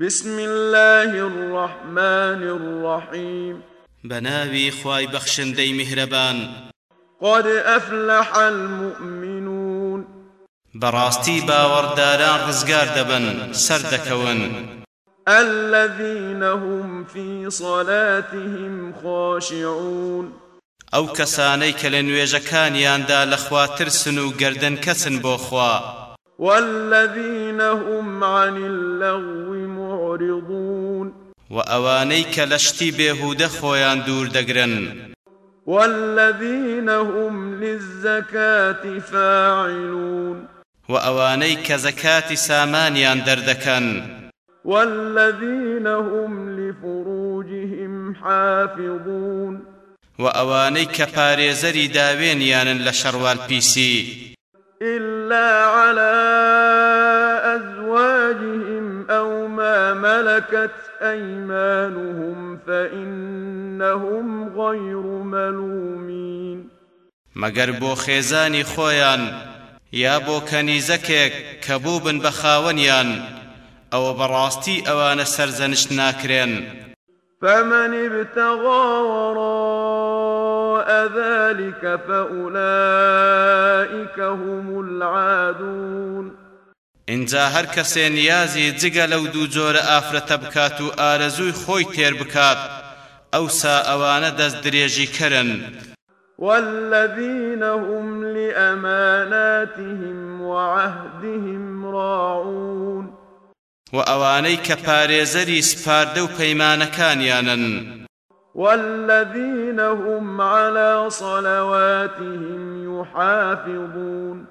بسم الله الرحمن الرحيم بناوي خواي بخشندي مهربان قد أفلح المؤمنون. براستي باورداران رزقار دبن سردكون الذين هم في صلاتهم خاشعون. ئەو کەسانەی کە لە نوێژەکانیاندا لەخوا ترسن و گردن کەسن بۆ خوا. والذين هم عن اللغو معرضون. وأوانيك لشتي بيهود خويان دور دقرن. والذين هم للزكاة فاعلون. وأوانيك زكاة سامانيان دردكن. والذين هم لفروجهم حافظون. وأوانيك باريزري داوين لشروال بيسي إلا على أزواجهم أو ما ملكت أيمانهم فإنهم غير ملومين. مگر بو خيزاني خويان يا بو كنيزكك كبوبن بخاونيان أو براستي اوان سرزنش ناكرين فمن ابتغى وراء ذلك فأولئك هم العادون. اینجا هەر کەسێ نیازی جگە لەو دوو جۆرە ئافرەتە بکات و ئارەزووی خۆی تێر بکات ئەوسا ئەوانە دەست درێژی کەرن. والذين هم لأماناتهم وعهدهم راعون. وأواني كباريزري سباردو بيمانكانيانا والذين هم على صلواتهم يحافظون.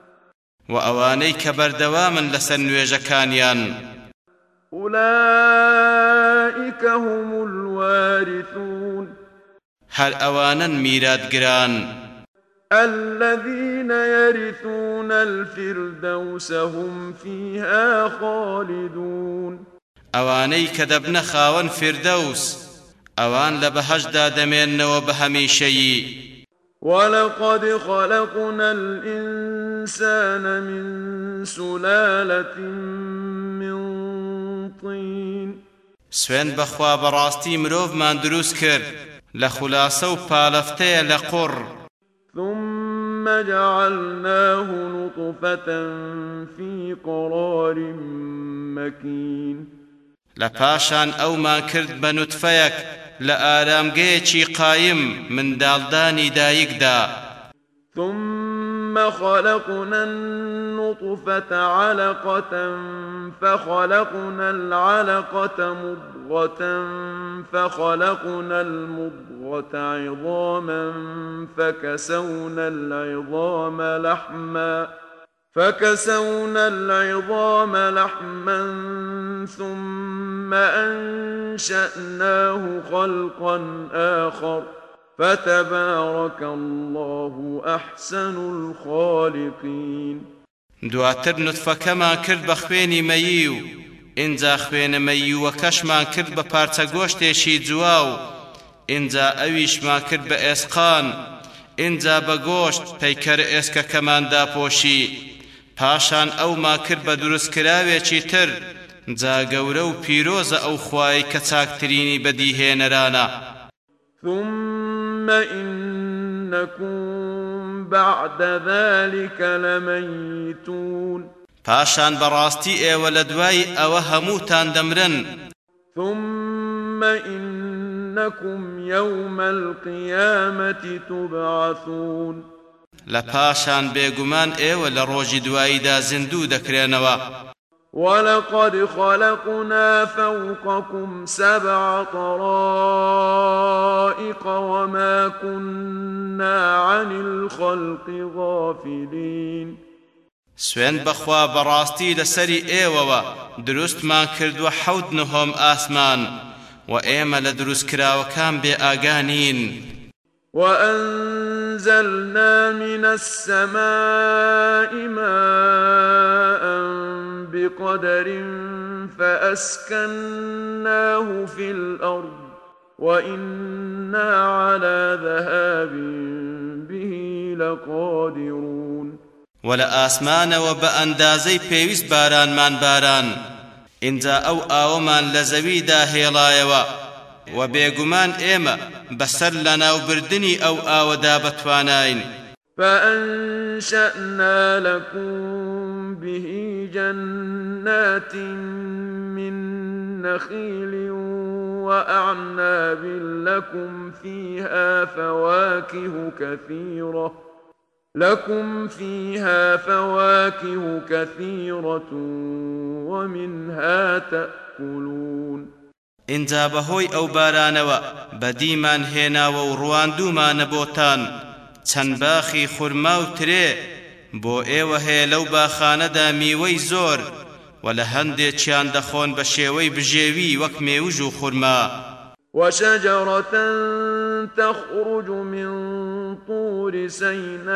وأواني كبردواما لسن نوێژەکانیان أولئك هم الوارثون. هل أوانا ميراد جران. الذين يرثون الفردوس هم فيها خالدون. أواني كدبن خاون فردوس. أوان لبهجدا دمين وبهميشي ولقد خلقنا الإنسان من سلالة من طين. سوين بخوا براستي مروف من دروس كر لخلاصة بالفتي لقر ثم جعلناه نطفة في قرار مكين. لپاشان أو ما کرد بنطفيك قايم من دالداني دايقدا ثم خلقنا النطفة علقة فخلقنا العلقة مضغة فخلقنا المضغة عظاما فكسونا العظام لحماً فكسونا العظام لحما ثم أنشأناه خلقا آخر. فتبارك الله أحسن الخالقين. دواتر نطفەکەمان کرد بە خوێنی مەیی و ئینجا خوێنە مەیی و کەشمان کرد بە پارچە گۆشتێشی جووا و ئینجا ئەویشمان کرد بە ئێسقان ئینجا بە گۆشت پەیکەر ئێسکەکەماندا پۆشی پاشان ئەو ما کرد بە دروستکراوێکی تر جا گەورە و پیرۆزە ئەو خوای کە چاکترینی بەدیهێنەرانە. ثم إنكم بعد ذلك لميتون. پاشان بەڕاستی ئێوە لە دوای ئەوە هەمووتان دەمرن. ثم إنكم يوم القيامة تبعثون. لپاشان بێگومان ئێوە لە ڕۆژی دواییدا زیندوو دەکرێنەوە. ولقد خلقنا فوقكم سبع طرائق وما كنا عن الخلق غافلين. سوێن بەخوا بەڕاستی لەسەری ئێوەوە دروستمان کردووە حەوت نهۆم ئاسمان و ئێمە لە دروستکراوەکان بێ ئاگانین. وأنزلنا من السماء ماء بقدر فأسكناه في الأرض وإنا على ذهاب به لقادرون. ولا آسمان وبأندازي بيويس باران من باران. ئینجا ئەو ئاوەمان لە زەویدا هێڵایەوە و بێگومان ئێمە بەسەر لە ناوبردننی ئەو ئاوەدا بەتوانین. فأنشأنا لكم به جنات من نخيل وأعناب لكم فيها فواكه كثيرة لكم فيها فواكه كثيرة ومنها تأكلون اینجا بەهۆی ئەو بارانەوە بەدیمان هێناوە و ڕواندومانە بۆتان. چەند باخی خورما و ترێ بۆ ئێوە هەیە لەو باخانەدا میوەی زۆر. و لە هەندێکیان دەخۆن بە شێوەی بژێوی وەک مێوژ و خورما. وشجرة تخرج من طور سيناء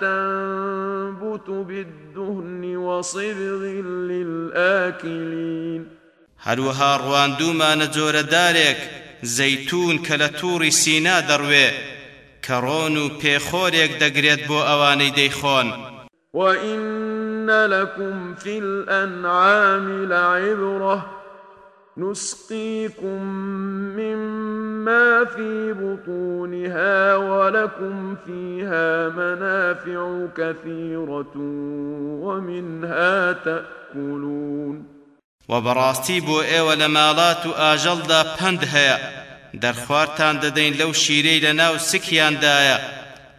تنبت بالدهن وصبغ للآكلين. هەروەها ڕواندومانە جۆرەدارێک زەیتون کە لە تووڕی سینا دەڕوێ کە ڕۆن و پێخۆرێک دەگرێت بۆ ئەوانەی دەیخۆن. وإن لكم في الأنعام لعبرة نسقيكم مما في بطونها ولكم فيها منافع كثيرة ومنها تأكلون وبەڕاستی بۆ ئێوە لە ماڵات و ئاژەڵدا پەند هەیە. دەرخوارتان دەدەین لەو شیرەی لە ناو سکیاندایە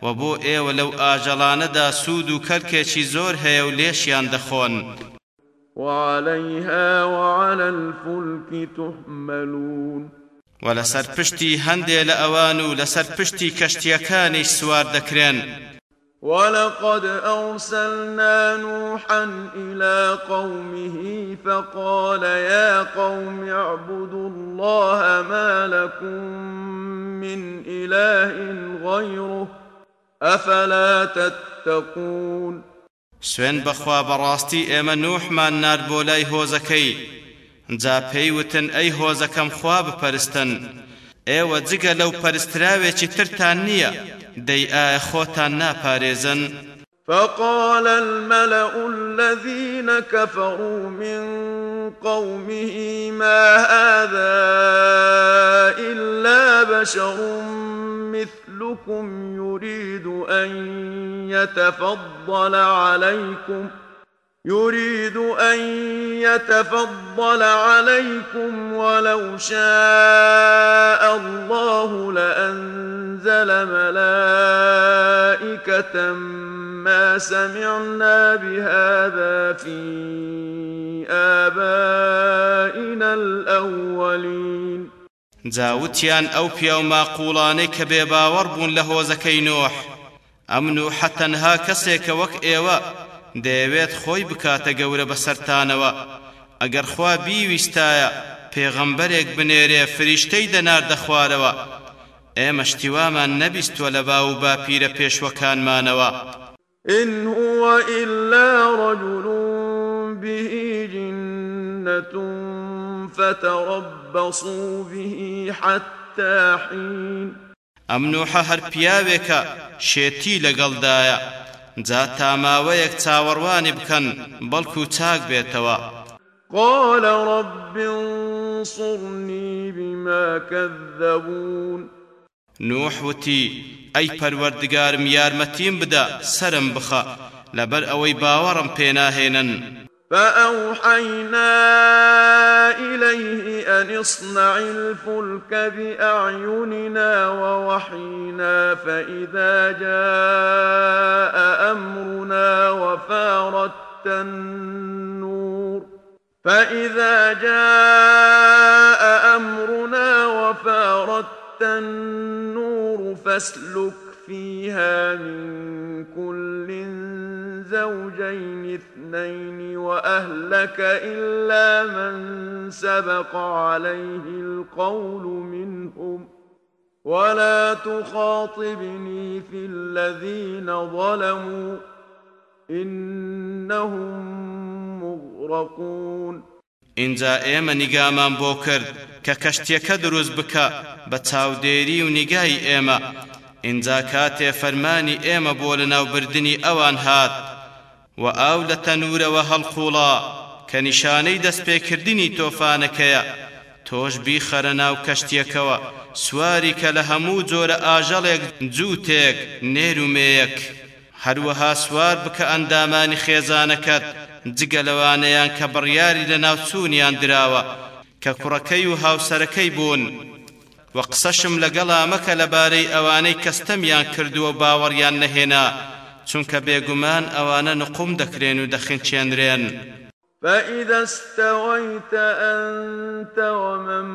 و بۆ ئێوە لەو ئاژەڵانەدا سوود و کەڵکێکی زۆر هەیە و لێشیان دەخۆن. وعليها وعلى الفلك تحملون. ولەسەر پشتی هەندێ لە ئەوان و لەسەر پشتی کەشتیەکانیش سوار دەکرێن. ولقد أرسلنا نوحا إلى قومه فقال يا قوم اعبدوا الله ما لكم من إله غيره أفلا تتقون سوێن بەخوا بەڕاستی ئێمە نوحمان نار بۆ لای هۆزەکەی جا پێیوتن ئەی هۆزەکەم خوا بپەرستن. ئێوە جگە لەو پەرستراوێکی ترتان نییە دەی ئایا خۆتان ناپارێزن فقال الملأ الذين كفروا من قومه ما هذا إلا بشر مثلكم يريد أن يتفضل عليكم. يريد أن يتفضل عليكم ولو شاء الله لأنزل ملائكة ما سمعنا بهذا في آبائنا الأولين. جاوتیان ئەو پیا و ماقوڵانەی کە بێباوەڕ بوون لە هۆزەکەی نۆح ئەمن و حەتەنها کەسێکە وەک دەیەوێت خۆی بکاتە گەورە بەسەرتانەوە. ئەگەر خوا بیویستایە پێغەمبەرێک بنێرێ فریشتەی دەناردە خوارەوە ئێمە شتیوامان نەبیستوە لە باو و باپیرە پێشوەکانمانەوە. إن هو إلا رجل به جنة فتربصوا به حتى حين. ئەم نوحە هەر پیاوێکە شێتی لەگەڵدایە. جا تاماوەیەک چاوەڕوانی بکەن بەڵکو چاک بێتەوە. قال رب انصرني بما كذبون. نوح وتی ئەی پەروەردگارم یارمەتیم بدە سرم بخە. لەبەر ئەوەی باوەڕم پێناهێنن. فأوحينا إليه أن اصنع الفلك بأعيننا ووحينا فإذا جاء أمرنا وفارت النور فإذا جاء أمرنا وفارت النور فاسلك فيها من كل زوجين اثنين وأهلك إلا من سبق عليه القول منهم. ولا تخاطبني في الذين ظلموا إنهم مغرقون. اینجا ئێمە نیگامان بۆ کرد کە کەشتێکە دروست بکە بە چاودێری و نیگای ئێمە. اینجا ئێمە بۆ لە ناوبردنی ئەوان هات. و ئاو لە تەنورەوە هەڵقوڵا کە نیشانەی دەستپێکردنی تۆفانەکەیە. تۆش بیخەرە ناو کەشتێکەوە سواری کە لە هەموو جۆرە ئاژەڵێک جووتێک نێرومەیەک هەروەها سوار بکە ئەندامانی خێزانەکەت. جگە لەوانەیان کە بڕیاری لە ناوچوونیان دراوە کە کوڕەکەی و هاوسەرەکەی بوون. و قسەشم لەگەڵا مەکە لەبارەی ئەوانەی کەستەمیان کردووە باوەڕیان نەهێنا. چونکە بێگومان ئەوانە نقوم دەکرێن و دەخینچێنرێن فإذا استويت أنت ومن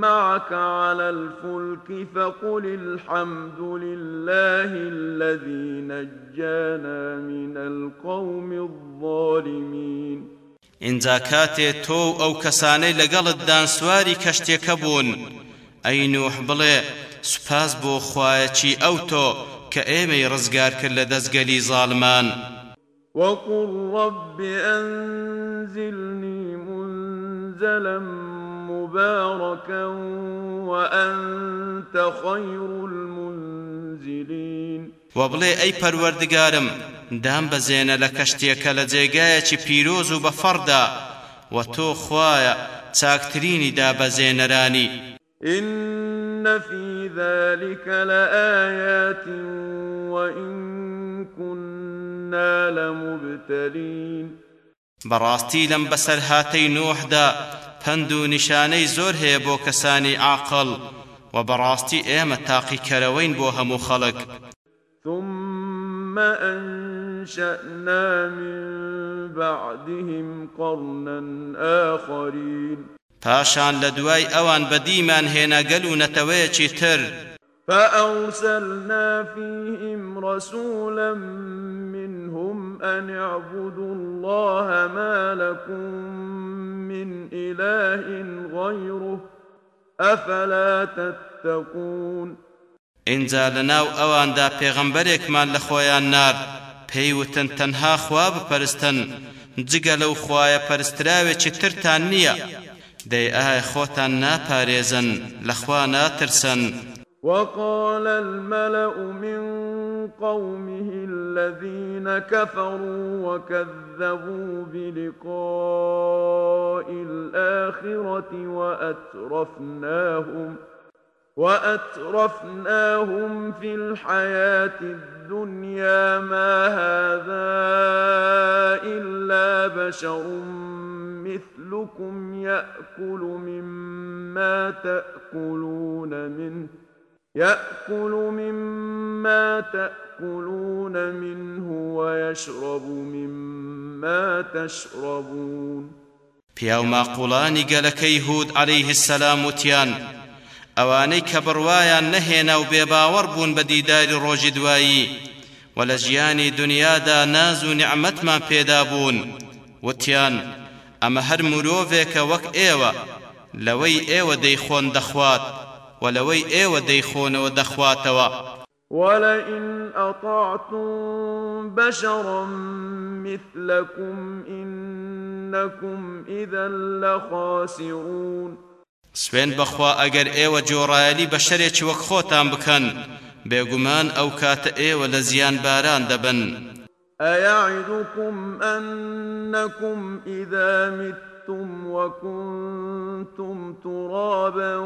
معك على الفلك فقل الحمد لله الذي نجانا من القوم الظالمين. اینجا کاتێ تۆ ئەو کەسانەی لەگەڵت دانسواری کەشتێکە بوون ئەی نوح بڵێ سوپاس بۆ خوایەکی ئەو تۆ کە ئێمەی ڕزگار کرد لە دەستگەلی زاڵمان. وقل رب أنزلني منزلا مباركا وأنت خير المنزلين. وبڵێ ئەی پەروەردگارم دام بەزێنە لە کەشتێکە لە جێگایەکی پیرۆز و بەفەڕدا و تۆ خوایە چاکترینی دابەزێنەرانی إن في ذلك لآيات وإن كنا لمبتلين. بەڕاستی لەم بەسەر هاتەی نوحدا پند و نیشانەی زۆر هەیە بۆ کەسانی عاقڵ و بەڕاستی ئێمە تاقیکەرەوەین بۆ هەموو خەڵک ثم أنشأنا من بعدهم قرنا آخرين. پاشان لە دوای ئەوان بەدیمان هێنا گەل و نەتەوەیەکی تر. فأرسلنا فيهم رسولا منهم أن اعبدوا الله ما لكم من إله غيره أفلا تتقون؟ اینجا لەناو ئەواندا پێغەمبەرێکمان لە خۆیان نار. پێیوتن تەنها خوا بپەرستن. جگە لەو خوایە پەرستراوێکی ترتان نییە. دەی ئایا خۆتان ناپارێزن لەخوا ناترسن. وقال الملأ من قومه الذين كفروا وكذبوا بلقاء الآخرة وأترفناهم وأترفناهم في الحياة الدنيا ما هذا إلا بشر مثلكم يأكل مما تأكلون منه يأكل مما تأكلون منه ويشرب مما تشربون. پیاو ماقولانی گەلەکەی هود عليه السلام وتیان ئەوانەی کە بڕوایان نەهێنا و بێباوەڕ بوون بە دیداری ڕۆژی دوایی و لە ژیانی دنیادا ناز و نیعمەتمان پێدا بوون. وتیان ئەمە هەر مرۆڤێکە وەک ئێوە لەوەی ئێوە دەیخۆن دەخوات و لەوەی ئێوە دەیخۆنەوە دەخواتەوە. ولئن أطعتم بشرا مثلكم إنكم إذا لخاسرون سوێن بەخوا ئەگەر ئێوە جۆڕایەلی بە شەرێکی وەک خۆتان بکەن بێگومان ئەو کاتە ئێوە لە زیان باران دەبن. أيعدكم أنكم إذا متم وكنتم ترابا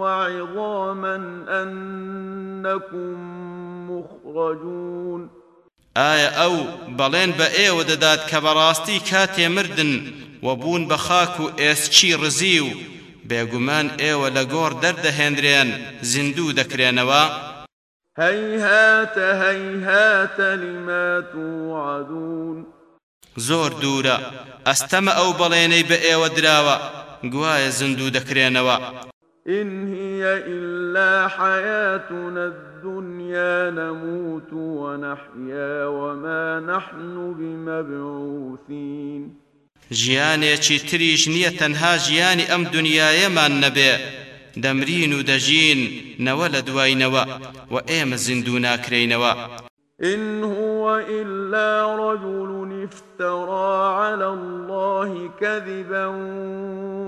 وعظاما أنكم مخرجون ئایا ئەو بەڵێن بە ئێوە دەدات کە بەڕاستی کاتێ مردن و بوون بە خاک و ئێسچی ڕزی و بێگومان ئێوە لە گۆڕ دەردەهێنرێن زیندوو دەکرێنەوە. هيهات لما توعدون زۆر دوورە. ئەستەمە ئەو بەڵێنەی بە ئێوە دراوە. گوایە زیندوو دەکرێنەوە. إن هي إلا حياتنا الدنيا نموت ونحيا وما نحن بمبعوثين. ژیانێکی تریش نییە تەنها ژیانی ئەم دنیایەمان نەبێ. دەمرین و دەژین نەوە لە دوایینەوە و ئێمە زیندوو ناکرێینەوە إن هو إلا رجل افترى على الله كذبا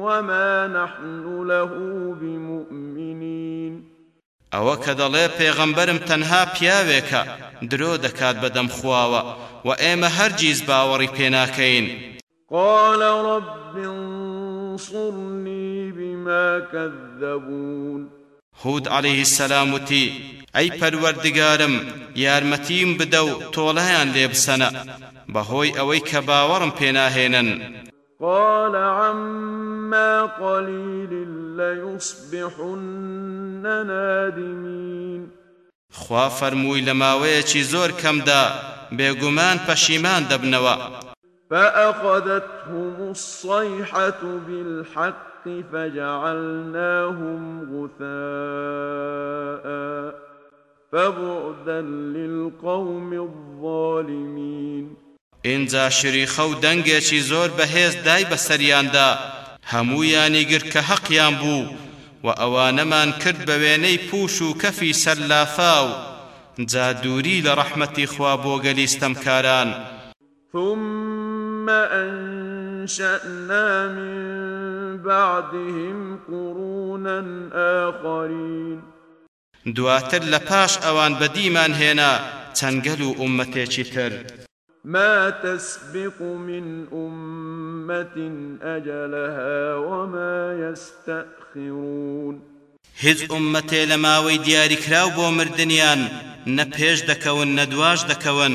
وما نحن له بمؤمنين. ئەوە کە دەڵێ پێغەمبەرم تەنها پیاوێکە درۆ دەکات بەدەم خواوە و ئێمە هەرگیز باوەڕی پێناکەین. قال رب انصرني بما كذبون. هود عليه السلام وتي ئەی پەروەردگارم یارمەتیم بدە و تۆڵەیان لێ بسەنە بەهۆی ئەوەی کە باوەڕم پێناهێنن قال عما قليل ليصبحن نادمين. خوا فەرمووی لە ماوەیەکی زۆر کەمدا بێگومان پەشیمان دەبنەوە فأخذتهم الصيحة بالحق فجعلناهم غثاء فبعدا للقوم الظالمين. ئینجا شریخە و دەنگێکی زۆر بەهێز دای بەسەریاندا هەموویانی گر کە حەقیان بوو و ئەوانەمان کرد بە وێنەی پوش و کەفی سەرلافا و جا دووری لە ڕەحمەتی خوا بۆ گەلیستەمکاران ثم أنشأنا من بعدهم قرونا آخرين. دواتر لە پاش ئەوان بەدیمان هێنا چەنگەل و تر. ما تسبق من أمة أجلها وما يستأخرون. هیچ ئومەتێ لە ماوەی دیاریکراو بۆ مردنیان نە پێش دەکەون نە دواش دەکەون.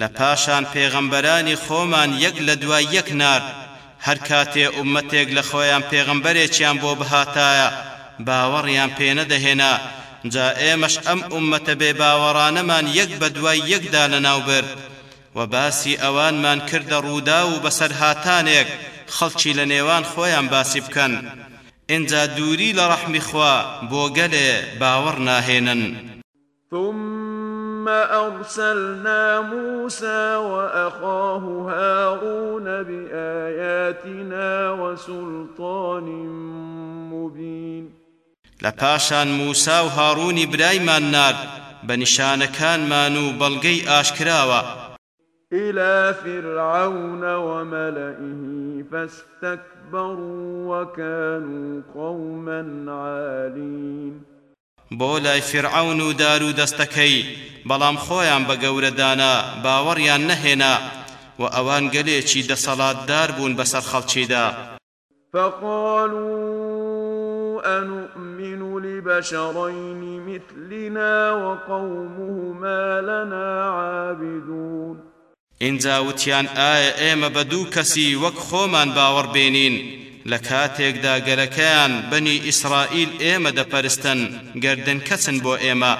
لپاشان پیغمبرانی خومان یەک لە دوای یەک نار هەر کاتێ ئومەتێک لە خۆیان پێغمبەرێکیان بۆ بهاتایە باوەڕیان پێ نەدەهێنا. جا ئێمەش ئەم ئومەتە بێ باوەڕانەمان یەک بە دوای یەکدا لەناو برد. و باسی ئەوانمان کردە ڕوودا و بەسەر هاتانێک خەڵکی لە نێوان خۆیان باسی بکەن. ئینجا دووری لە ڕەحمی خوا بۆ گەلێ باوەڕ ناهێنن. ثم أرسلنا موسى وأخاه هارون بآياتنا وسلطان مبين. لپاشان موسا و هارونی برایمان نارد بە نیشانەکانمان و بەڵگەی ئاشکراوە. إلى فرعون وملئه فاستكبروا وكانوا قوما عالين. بۆ لای فرعون و دار و دەستەکەی. بەڵام خۆیان بە گەورەدانا باوەڕیان نەهێنا و ئەوان گەلێکی دەسەڵاتدار بوون بەسەر خەڵکیدا. فقالوا أنؤمن لبشرين مثلنا وقومهما لنا عابدون. وتیان ئایا ئێمە بە دوو کەسی وەک خۆمان باوەڕ بێنین لە کاتێکدا گەرەکەیان بەنی ئیسرائیل ئێمە دەپەرستن گردن کەچن بۆ ئێمە.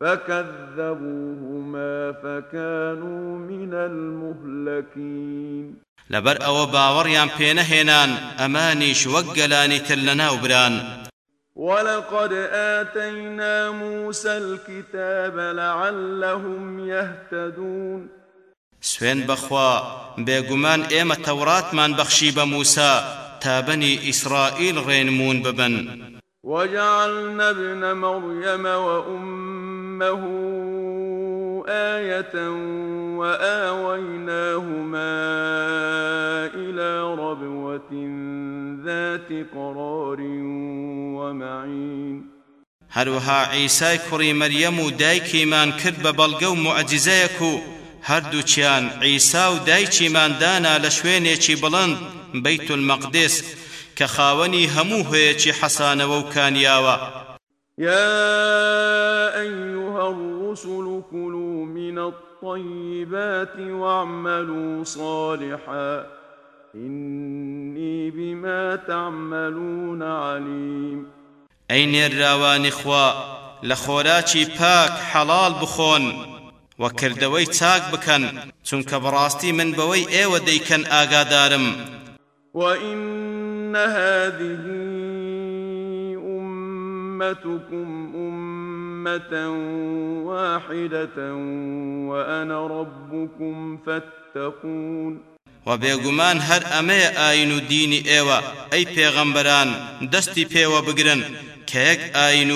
فكذبوهما فكانوا من المهلكين. لەبەر ئەوە باوەڕیان پێنەهێنان ئەمانیش وەک گەلانی تر لەناو بران. ولقد آتينا موسى الكتاب لعلهم يهتدون. سوێن بەخوا بێگومان ئێمە تەوراتمان بەخشی بە موسا. تا بەنی ئیسرائیل ڕێنمون ببن. وجعلنا ابن مريم وأمه آية وآويناهما إلى ربوة ذات قرار ومعين. هەروەها عیسای کوڕی مەریەم و دایکیمان کرد بە بەڵگە و معجزەیەک و هەردووچیان عیسا و دایکیمان دانا لە شوێنێکی بڵند بەیت المەقدس کە خاوەنی هەموو هەیەکی حەسانەوە و کانیاوە. يا أيها الرسل كلوا من الطيبات واعملوا صالحا. إني بما تعملون عليم. ئەی نێراوانی خوا لە خۆراکی پاک حەڵال بخۆن و کردەوەی چاک بکەن چونکە بەڕاستی من بەوەی ئێوە دەیکەن ئاگادارم وإن هذه أمتكم أمة واحدة وأنا ربكم فاتقون و بێگومان هەر ئەمەیە ئاین و دینی ئێوە ئەی پێغەمبەران دەستی پێوە بگرن کە یەک ئاین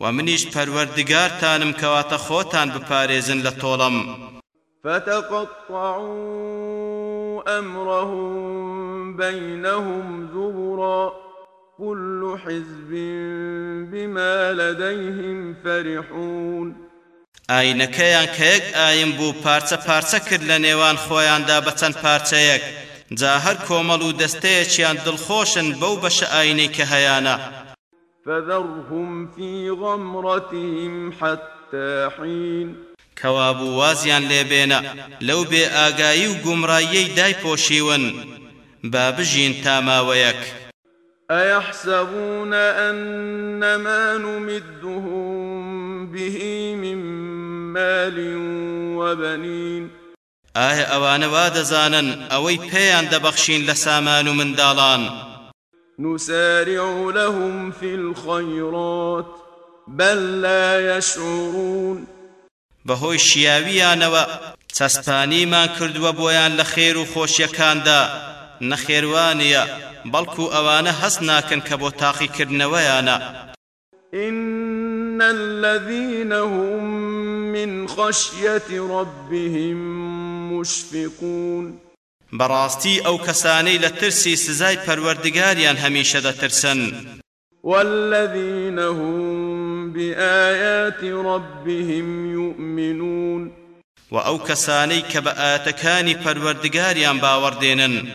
و منیش پەروەردگارتانم کەواتە خۆتان بپارێزن لە تۆڵەم. فتقطعوا أمرهم بينهم زبرا كل حزب بما لديهم فرحون. ئاینەکەیان کە یەک ئایم بوو پارچە پارچە کرد لە نێوان خۆیاندا بە چەند پارچەیەک جا هەر کۆمەڵ و دەستەیەکیان دڵخۆشن بەو بەشە ئاینەی کە هەیانە. فذرهم في غمرتهم حتى حين. کەوابوو وازیان لێبێنە لەو بێ ئاگایی و گومڕاییەی دایپۆشیون با بژین تا ماوەیەک أيحسبون أن ما نمدهم به من مال وبنين. ئایا ئەوانە وا دەزانن ئەوەی پێیان دەبەخشین لە سامان و منداڵان نسارع لهم في الخيرات بل لا يشعرون. بەهۆی شیاویانەوە. چەسپانیمان کردووە بۆیان لە خێر و خۆشیەکاندا. نەخێوانە بەڵکو ئەوانە هەست ناکەن کە بۆ تاقیکردنەوەیانە. إن الذين هم من خشية ربهم مشفقون. بەڕاستی ئەو کەسانەی لە ترسی سزای پەروەردگاریان هەمیشە دەترسن. والذين هم بآيات ربهم يؤمنون. وأو كساني كبآتكاني پروردگاريان باوردينن.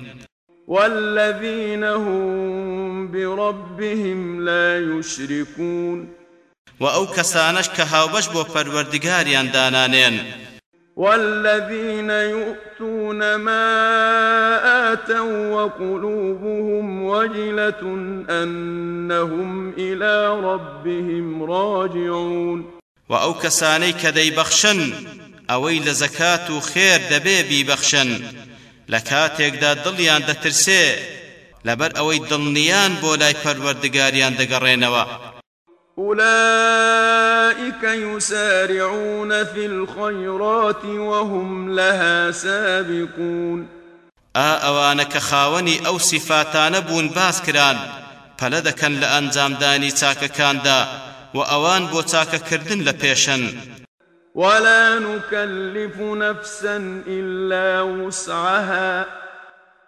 والذين هم بربهم لا يشركون. وە ئەو کەسانەش کە هاوبەش بۆ پەروەردگاریان دانانێن. والذين يؤتون ما آتوا وقلوبهم وجلة أنهم إلى ربهم راجعون. وأو كساني كدي بخشن أوي لزكاة خير دبي بي بخشن. لە کاتێکدا دڵیان دەترسێ لەبەر ئەوەی دڵنیان بۆلای پەروەردگاریان دەگەڕێنەوە. أولئك يسارعون في الخيرات وهم لها سابقون. ئا ئەوانە کە خاوەنی ئەو سیفاتانە بوون باس کران پەلە دەکەن لە ئەنجامدانی چاکەکاندا و ئەوان بۆ چاکەکردن لە پێشن. ولا نكلف نفسا إلا وسعها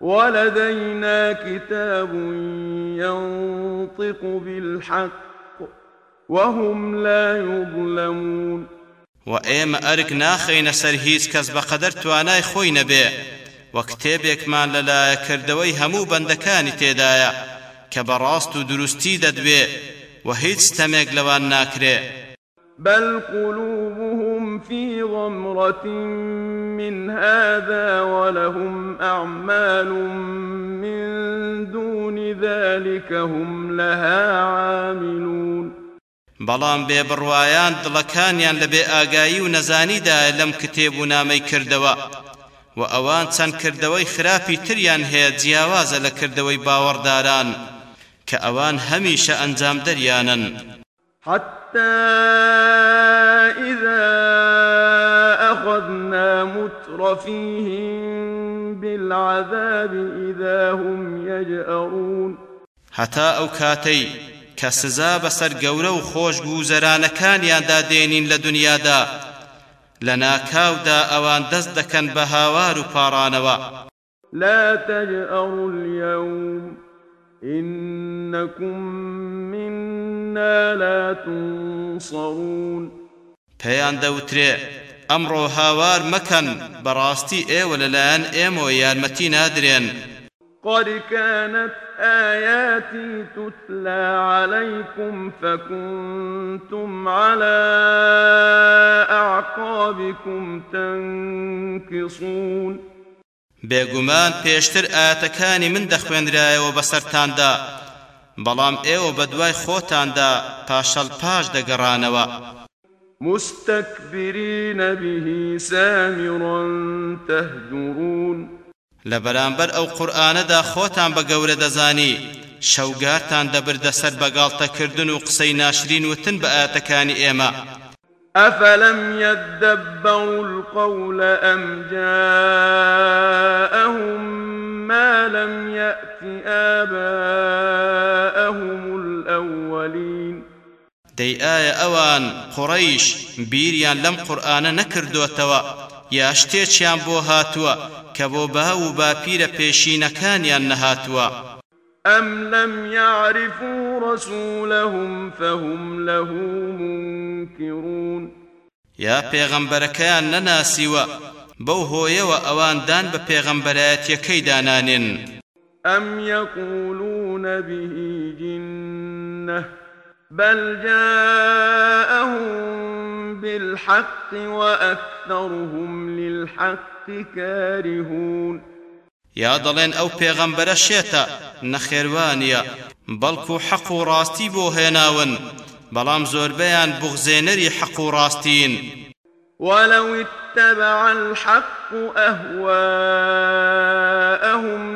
ولدينا كتاب ينطق بالحق وهم لا يظلمون. وإيما أرك ناخين سرهيز كز بقدر تواناي خوي نبي. وكتابێکمان لەلایە کردەوەی هەموو بەندەکانی تێدایە کە بەڕاست و دروستی دەدوێ و هیچ ستەمێک لەوان ناکرێ بل قلوبهم في غمرة من هذا ولهم أعمال من دون ذلك هم لها عاملون. بەڵام بێبڕوایان دڵەکانیان لە بێ ئاگایی و نەزانیدایە لەم کتێب و نامەی کردەوە. و ئەوان چەند کردەوەی خراپی تریان هەیە جیاوازە لە کردەوەی باوەڕداران کە ئەوان هەمیشە ئەنجام دەریانن. حتى إذا أخذنا مترفيهم بالعذاب إذا هم يجأرون. حتى أو كاتي کە سزا بەسەر گەورە و خۆش گوزەرانەکانیاندا دێنین لە دنیادا. لە ناکاودا ئەوان دەست دەکەن بە هاوار و پاڕانەوە. لا تجأروا اليوم إنكم منا لا تنصرون. پێیان دەوترێ ئەمڕۆ هاوار مەکەن بەڕاستی ئێوە لەلایەن ئێمە یارمەتی نادرێن. قد كانت آياتي تتلى عليكم فكنتم على أعقابكم تنكصون. بێگومان پێشتر ئاەتەکانی من دەخوێنرایەوە بەسەرتاندا بەڵام ئێوە بە دوای خۆتاندا پاشەڵ پاش دەگەڕانەوە. مستكبرين به سامرا تهجرون. لبرانبر او قرآن دا خوتان بگور دزانی شوگارتان دبرد سر بگالتا کردن و قصی ناشرین و تن بآتکان ایما أفلم يدبروا القول أم جاءهم ما لم يأت آباءهم الأولين؟ دەی ئایا ئەوان قڕیش بیریان لەم قورآانە نەکردوەتەوە یا شتێکیان بۆ هاتووە کە بۆ با و باپیرە پێشینەکانیان نەهاتووە. أم لم يعرفوا رسولهم فهم له منكرون. یا پێغەمبەرەکەیان نەناسیوە بەو هۆیەوە ئەوان دان بە پێغەمبەرەتیەکەی دانانێن أم يقولون به جنة بل جاءهم بالحق وأكثرهم للحق كارهون. یا دەڵێن ئەو پێغەمبەرە شێتە نەخێوانیە بەڵکو حەق و ڕاستی بۆ هێناون بەڵام زۆربەیان بغزێنەری حەق و ڕاستین ولو اتبع الحق أهواءهم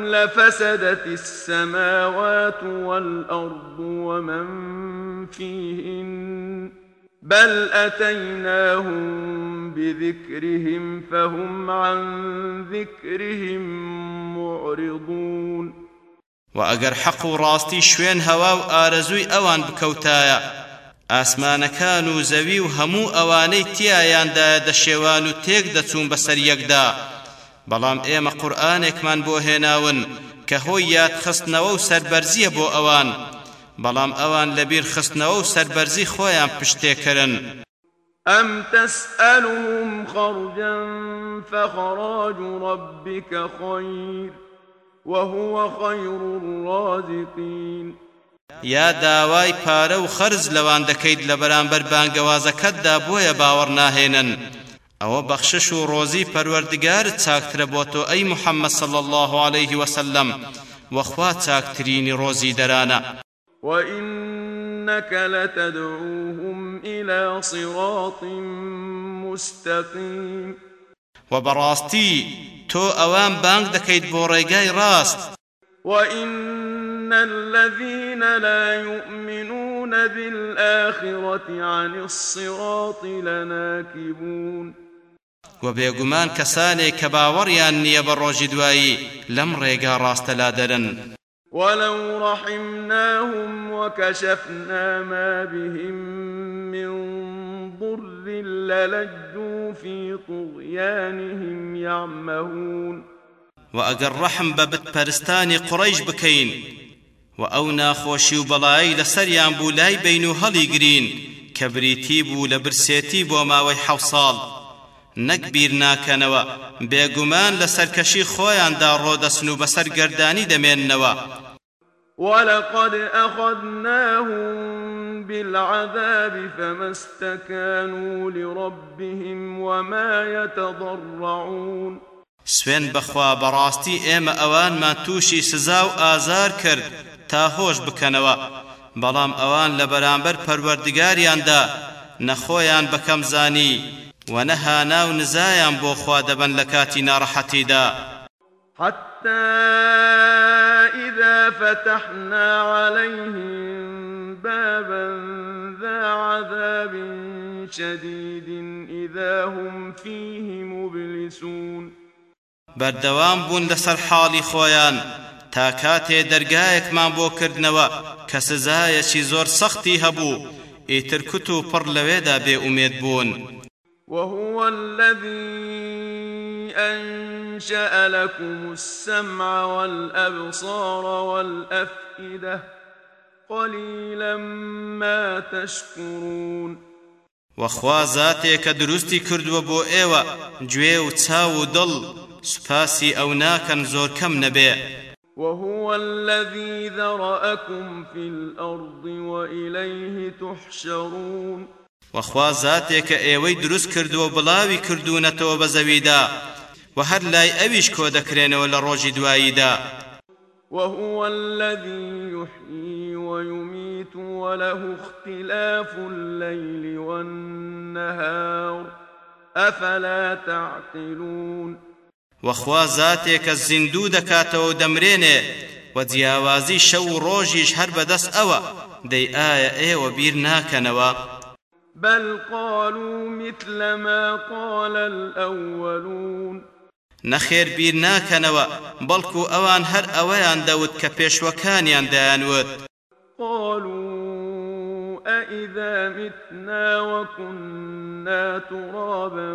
لفسدت السماوات والأرض ومن فيهن بل أتيناهم بذكرهم فهم عن ذكرهم معرضون. وأجر حق راستي شوين هوا وآرزوي أوان بكوتايا ئاسمانەکان و زەوی و هەموو ئەوانەی تیایاندایە دەشێوان و تێک دەچوون بەسەر یەکدا. بەڵام ئێمە قورئانێکمان بۆ هێناون کە هۆی یاد خستنەوە و سەربەرزیە بۆ ئەوان. بەڵام ئەوان لەبیر خستنەوە و سەربەرزی خۆیان پشتێکردن أم تسألهم خرجا فخراج ربك خير وهو خير الرازقين یا داوای پارە و خەرز لەوان دەکەیت لە بەرامبەر بانگەوازەکەتدا بۆیە باوەڕ ناهێنن. ئەوە بەخشش و ڕۆزی پەروەردگارت چاکترە بۆ تۆ ئەی محەممەد صل الله عليه وسلم. وەخوا چاکترینی ڕۆزی دەرانە. وإنك لتدعوهم إلى صراط مستقيم. وە بەڕاستی تۆ ئەوان بانگ دەکەیت بۆ ڕێگای ڕاست وإن الذين لا يؤمنون بالآخرة عن الصراط لناكبون. وبيغمان كساني كباوريان نية بروج دوائي لم ريقا راست لادرن ولو رحمناهم وكشفنا ما بهم من ضر للجوا في طغيانهم يعمهون. و ئەگەر ڕەحم بە بتپەرستانی قڕەیش بکەین و ئەو ناخۆشی و بەڵایی لەسەریان بوو لای بین و گرین کە بریتی بوو لە برسێتی بۆ ماوەی حەو ساڵ. نەک بیر ناکەنەوە بێگومان لە سەرکەشی خۆیاندا ڕۆدەسن و بەسەر ولقد أخذناهم بالعذاب فما استكانوا لربهم وما يتضرعون سوێن بەخوا بەڕاستی ئێمە ئەوانمان تووشی سزا و ئازار کرد تا هۆش بکەنەوە. بەڵام ئەوان لە بەرامبەر پەروەردگاریاندا نەخۆیان بەکەم زانی و نەها ناو نزایان بۆ خوا دەبەن لە کاتی ناڕەحەتیدا. حتى إذا فتحنا عليهم بابا ذا عذاب شديد إذا هم فيه مبلسون. بەردەوام بوون لەسەر حاڵی خۆیان تا کاتێ دەرگایەکمان بۆ کردنەوە کە سزایەکی زۆر سەختی هەبوو ئیتر کت و پڕ لەوێدا بێ ئومێد بوون. وهو الذي أنشأ لكم السمع والأبصار والأفئدة قليلا ما تشكرون. وخوا ذاتێکە دروستی کردووە بۆ ئێوە گوێ و چاو و دڵ. سپاسی ئەو ناکەن زۆر کەم نەبێ. وهو الذي ذرأكم في الأرض وإليه تحشرون. وخوا ذاتێکە ئێوەی دروست کردووە بڵاوی کردوونەتەوە بە زەویدا و هەر لای ئەویش کۆ دەکرێنەوە لە ڕۆژی دواییدا. وهو الذي يحيي ويميت وله اختلاف الليل والنهار أفلا تعقلون؟ وەخوا زاتێکە زیندوو دەکاتەوە دەمرێنێ و جیاوازی شەو و ڕۆژیش هەر بەدەست ئەوە دەی ئایا ئێوە بیر ناکەنەوە؟ بل قالوا مثل ما قال الأولون. نەخێر بیر ناکەنەوە بەڵکو ئەوان هەر ئەوەیان دەوت کە پێشوەکانیان دەیانوت. قالوا أئذا متنا وكنا ترابا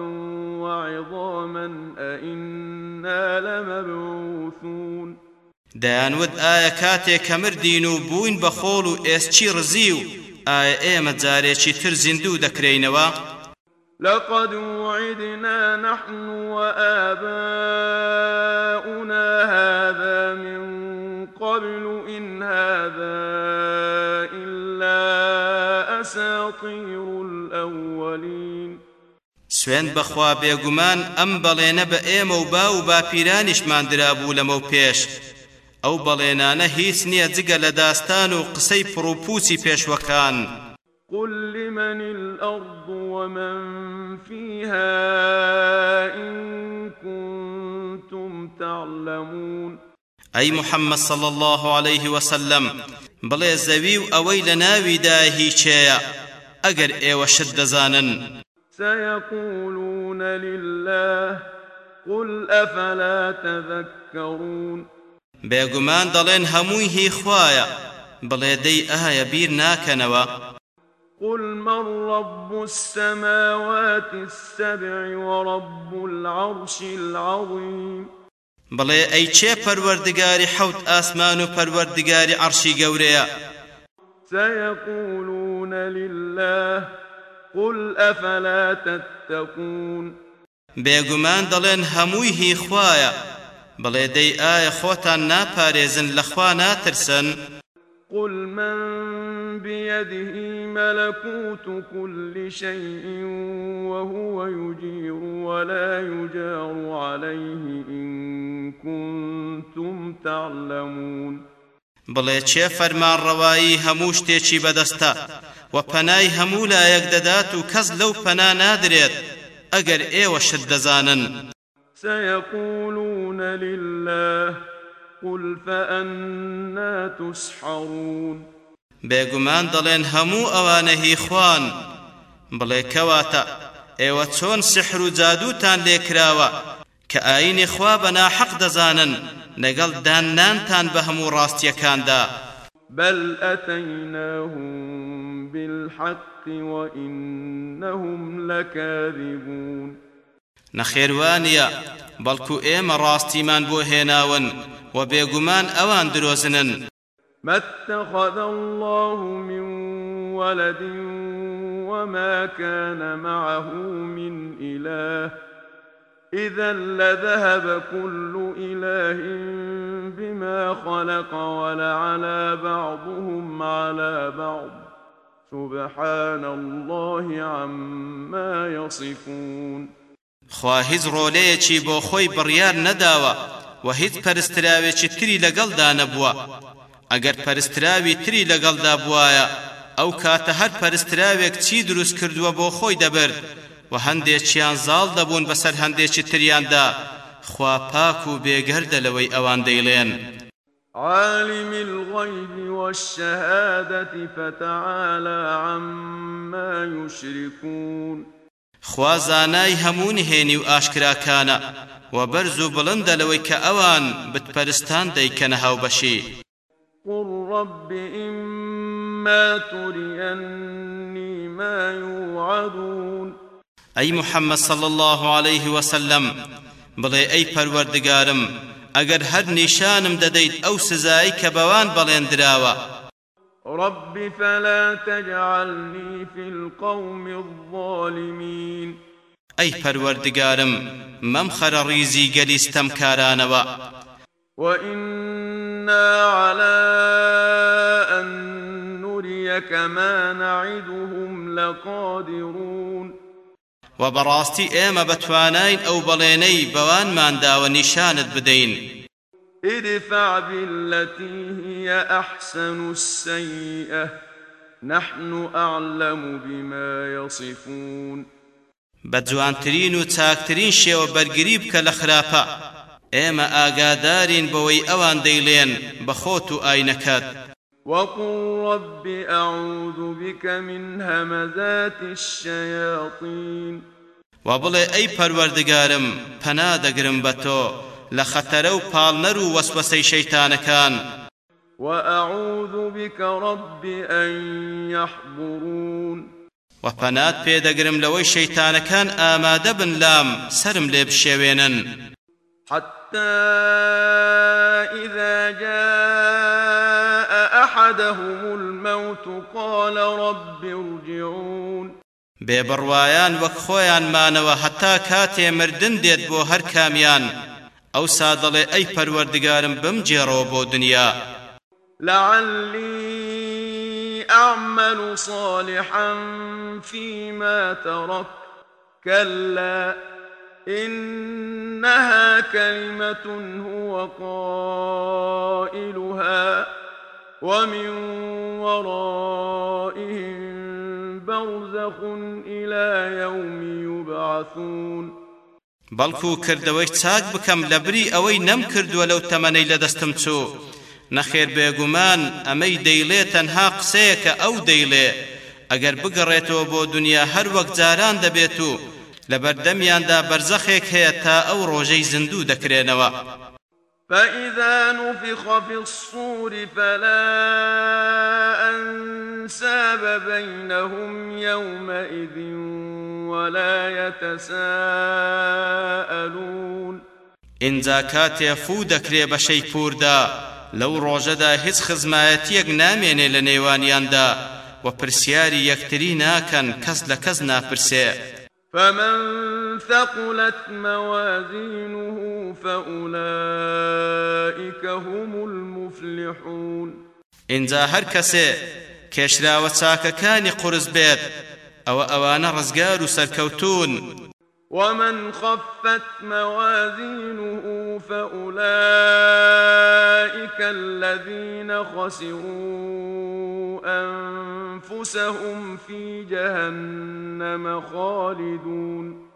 وعظاما أئنا لمبعوثون دەیانوت ئایا کاتێک کە مردین و بووین بە خۆڵ و ئێسچی ڕزی و ئایا ئێمە جارێکی تر زیندوو لقد وعدنا نحن وآباؤنا هذا من قبل إن هذا أساطير الأولين. سوێن بەخوا بێگومان ئەم بەڵێنە بە ئێمە و با و باپیرانیشمان درابوو لەمە و پێش. ئەو بەڵێنانە هیچ نییە جگە لە داستان و قسەی پڕوپوسی پێشوەکان. قل لمن الأرض ومن فيها إن كنتم تعلمون. أي محمد صلى الله عليه وسلم بڵێ زەوی و ئەوەی لە ناویدا هیچەیە ئەگەر ئێوە شت دەزانن. سيقولون لله قل أفلا تذكرون. بێگومان دەڵێن هەمووی هی خوایە بڵێ دەی ئایا بیر ناکەنەوە. قل من رب السماوات السبع ورب العرش العظيم. بڵێ ئەی چێ پەروەردگاری حەوت ئاسمان و پەروەردگاری عەرشی گەورەیە سيقولون لله قل أفلا تتقون. بێگومان دەڵێن هەمووی هی خوایە بڵێ دەی ئایا خۆتان ناپارێزن لەخوا ناترسن. قل من بيده ملكوت كل شيء وهو يجير ولا يجار عليه إن كنتم تعلمون. بڵێ چێ فەرمان ڕەوایی هەموو شتێکی بەدەستە و پەنای هەموو لایەک دەدات و کەس لەو پەنا نادرێت ئەگەر ئێوە شت دەزانن سيقولون لله قل فأنا تسحرون. بێگومان دەڵێن هەموو ئەوانە هی خوان. بڵێ کەواتە ئێوە چۆن سحر و جادوتان لێکراوە کە ئاینی خوا بە ناحەق دەزانن لەگەڵ داننانتان بە هەموو ڕاستیەکاندا. بل أتيناهم بالحق وإنهم لكاذبون. نەخێوانە بەڵکو ئێمە ڕاستیمان بۆ هێناون و بێگومان ئەوان درۆزنن. ما اتخذ الله من ولد وما كان معه من إله. إذا لذهب كل إله بما خلق ولعلى بعضهم على بعض. سبحان الله عما يصفون. خوا هیچ ڕۆلەیەکی بۆ خۆی بڕیار نەداوە و هیچ پەرستراوێکی تری لەگەڵدا نەبووە. ئەگەر پەرستراوی تری لەگەڵدا بوایە ئەو کاتە هەر پەرستراوێک چی دروست کردووە بۆ خۆی دەبرد؟ و هەندێکیان زاڵ دەبوون بەسەر هەندێکی تریاندا خوا پاک و بێگەردە لەوەی ئەوان دەیڵێن. عالم الغيب والشهادة فتعالى عما يشركون خوا زانای هەموو نهێنی و ئاشکراکانە و بەرز و بڵندە لەوەی کە ئەوان بتپەرستان دەیکەنە هاوبەشی. قل رب إما تريني ما يوعدون. أي محمد صلى الله عليه وسلم بڵێ ئەی پەروەردگارم ئەگەر هەر نیشانم دەدەیت ئەو سزایی کە بەوان بەڵێندراوە رب فلا تجعلني في القوم الظالمين ئەی پەروەردگارم مەمخەرە ڕیزی گەلی ستەمکارانەوە وإنا على أن نريك ما نعدهم لقادرون وە بەڕاستی ئێمە بتوانین ئەو بەڵێنەی بەوانمان داوە نیشانت بدەین ادفع بالتي هي أحسن السيئة. نحن أعلم بما يصفون. بەجوانترین و چاکترین شێوە بەرگری بکە لە خراپە. ئێمە ئاگادارین بەوەی ئەوان دەیڵێن بە خۆت و ئاینەکەت. وقل رب أعوذ بك من همزات الشياطين وبڵێ ئەی پەروەردگارم پەنا دەگرم بە تۆ لە خەتەرە و پاڵنەر و وەسوەسەی شەیتانەکان. وأعوذ بك رب أن يحضرون وپەنات پێدەگرم لەوەی شەیتانەکان ئامادە بن لام سرم لێ بشێوێنن. حتى إذا جاء أحدهم الموت قال رب ارجعون. بێبڕوایان وەک خۆیانمانەوە هەتا کاتێ مردن دێت بۆ هەر کامیان. ئەو سادڵێ ئەی پەروەردگارم بم جێڕەوە بۆ دنیا. لعلي أعمل صالحا فيما ترك كلا إنها كلمة هو قائلها. ومن ورائهم برزخ إلى يوم يبعثون. بەڵکو کردەوەی چاک بکەم لە بری ئەوەی نەم کردووە لەو تەمەنەی لە دەستم چوو. نەخێر بێگومان ئەمەی دەیڵێ تەنها قسەیەکە ئەو دەیڵێ ئەگەر بگەڕێتەوە بۆ دنیا هەر وەک جاران دەبێت و لە بەردەمیاندا بەرزەخێک هەیە تا ئەو ڕۆژەی زیندوو دەکرێنەوە. فإذا نفخ في الصور فلا أنساب بينهم يومئذ ولا يتساءلون. ئینجا کاتێ فوو دەکرێ بە شەیپوردا لەو ڕۆژەدا هیچ خزمایەتیەک نامێنێ لە نێوانیاندا و پرسیاری یەکتری ناکەن کەس لە کەس ناپرسێ. فمن ثقلت موازينه فأولئك هم المفلحون اینجا هەر کەسێ کێشراوە چاکەکانی قورس بێت ئەوە ئەوانە ڕزگار و سەرکەوتون ومن خفت موازينه فأولئك الذين خسروا أنفسهم في جهنم خالدون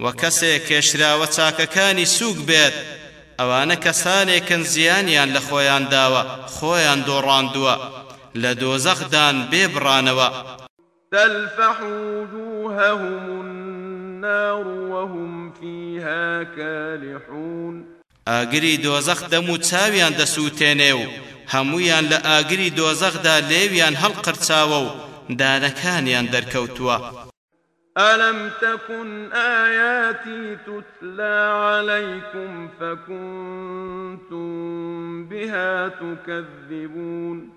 وكسي كشرا وتاككاني سوق بيت ئەوانە کەسانێکن زیانیان لە خۆیان داوە خۆیان دۆڕاندووە لە دۆزەخدان بێبڕانەوە تلفح وجوههم النار وهم فيها كالحون. ئاگری دۆزەخ دەم و چاویان دەسووتێنێ و هەمویان لە ئاگری دۆزەخدا لێویان هەڵقرچاوە و دانەکانیان دەرکەوتووە. ألم تكن آياتي تتلى عليكم فكنتم بها تكذبون.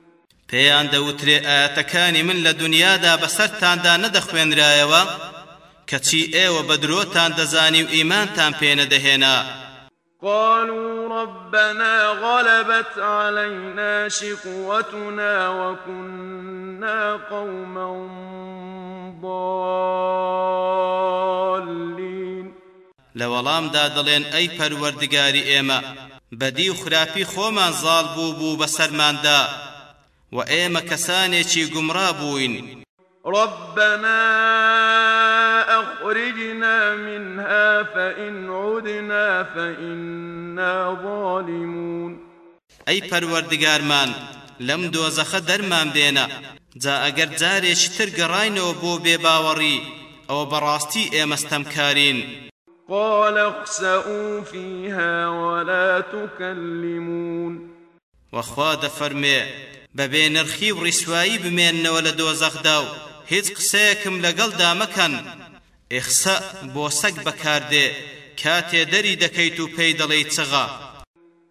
پێیان دەوترێ ئاەتەکانی من لە دنیادا بەسەرتاندا نەدەخوێنرایەوە؟ کەچی ئێوە بە درۆتان دەزانی و ئیمانتان پێ نەدەهێنا. قالوا ربنا غلبت علينا شقوتنا وكنا قوما ضالين. لەوەڵامدا دەڵێن ئەی پەروەردگاری ئێمە بەدی و خراپی خۆمان زاڵ بوو بوو بەسەرماندا و ئێمە کەسانێکی گومڕا بووین. ربنا أخرجنا منها فإن عدنا فإنا ظالمون. أي پروردگارمان لم دۆزەخە دەرمان بێنە. جا جارێکی تر گەڕاینەوە بۆ بێباوەڕی ئەوە بەڕاستی ئێمەستەمکارین قال اخسئوا فيها ولا تكلمون. وخوا دەفەرمێ بەبێ نرخی و ڕیسوایی بمێننەوە لە دۆزەخدا و هیچ قسەیەکم لەگەڵدا مەکەن ئێخسە بۆ سەگ بەکاردێ کاتێ دەری دەکەیت و پێی دەڵێی چغا.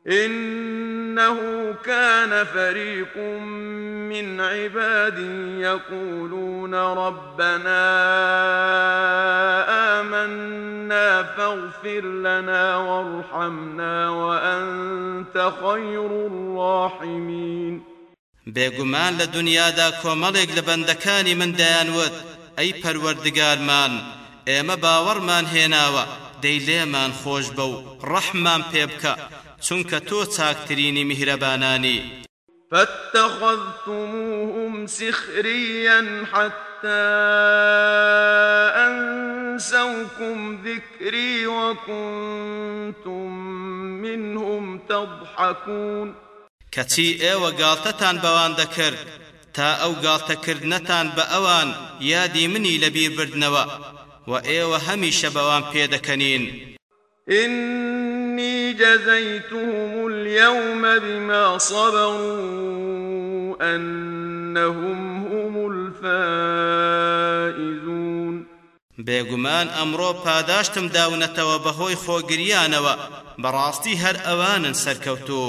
إنه كان فريق من عبادي يقولون ربنا آمنا فاغفر لنا وارحمنا وأنت خير الراحمين. بێگومان لە دنیادا کۆمەڵێک لە بەندەکانی من دەیانوت ئەی پەروەردگارمان ئێمە باوەڕمان هێناوە. دەی لێمان خۆش بە و ڕەحمان پێ بکە. چونکە تۆ چاکترینی میهرەبانانی. فاتخذتموهم سخريا حتى أنسوكم ذكري وكنتم منهم تضحكون. کەچی ئێوە گاڵتەتان بەوان دەکرد تا ئەو گاڵتەکردنەتان بە ئەوان یادی منی لەبیر بردنەوە و ئێوە هەمیشە بەوان پێدەکەنین إني جزيتهم اليوم بما صبروا أنهم هم الفائزون. بێگومان ئەمڕۆ پاداشتم داونەتەوە بەهۆی خۆگریانەوە بەڕاستی هەر ئەوانن سەرکەوتو.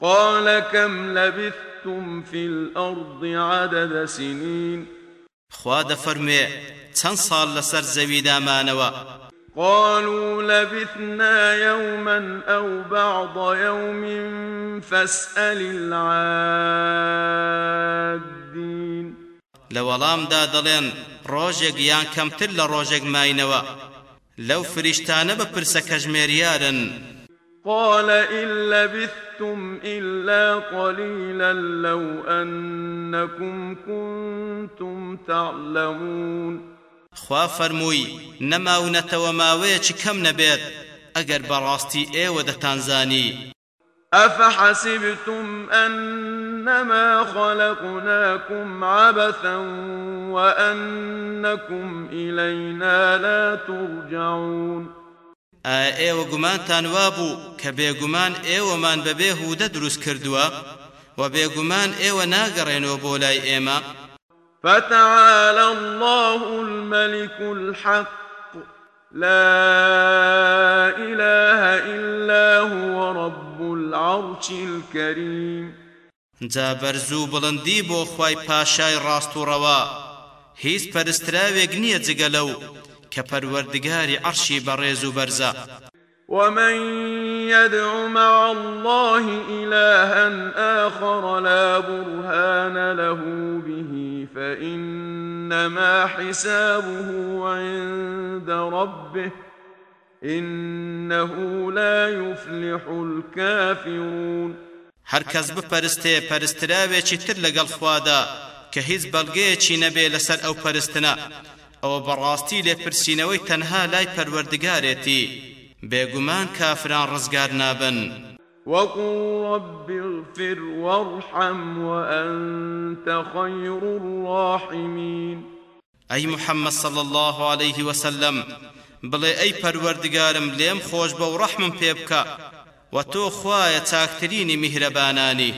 قال كم لبثتم في الأرض عدد سنين. خوا دەفەرمێ چەند ساڵ لەسەر زەوی دامانەوە قالوا لبثنا يوما أو بعض يوم فاسأل العادين. لەوەڵامدا دەڵێن ڕۆژێک یان کەمتر لە ڕۆژێک ماینەوە. لەو فریشتانە کەژمێریارن قال إن لبثتم إلا قليلا لو أنكم كنتم تعلمون. خوا فەرمووی نەماونەتەوە ماوەیەکی کەم نەبێت ئەگەر بەڕاستی ئێوە دەتانزانی. أفحسبتم أنما خلقناكم عبثا وأنكم إلينا لا ترجعون. ئێوە گومانتان وابوو کە بێگومان ئێوەمان بەبێ هودە دروست کردووە؟ و بێگومان ئێوە ناگەڕێنەوە بۆ لای ئێمە؟ فتعالى الله الملك الحق. لا إله إلا هو رب العرش الكريم. جا بەرزوو بڵندی بۆ خوای پاشای ڕاست و ڕەوا هیچ پەرستراوێک نییە جگە لەو کە پەروەردگاری عەرشی بەڕێز و بەرزە. ومن يدع مع الله إلها آخر لا برهان له به فإنما حسابه عند ربه إنه لا يفلح الكافرون. هەر کەس بپەرستێ پەرستراوێکی تر لەگەڵ خوادا کە هیچ بەڵگەیەکی نەبێ لەسەر ئەو پەرستنە ئەوە بەڕاستی لێپرسینەوەی تەنها لای پەروەردگارێتی. بێگومان کافران ڕزگار نابن. وقل رب اغفر وارحم وأنت خير الراحمين. أي محمد صلى الله عليه وسلم بڵێ ئەی پەروەردگارم لێم خۆش بە و ڕەحمم پێ بکە و تۆ خوایە چاکترینی میهرەبانانی.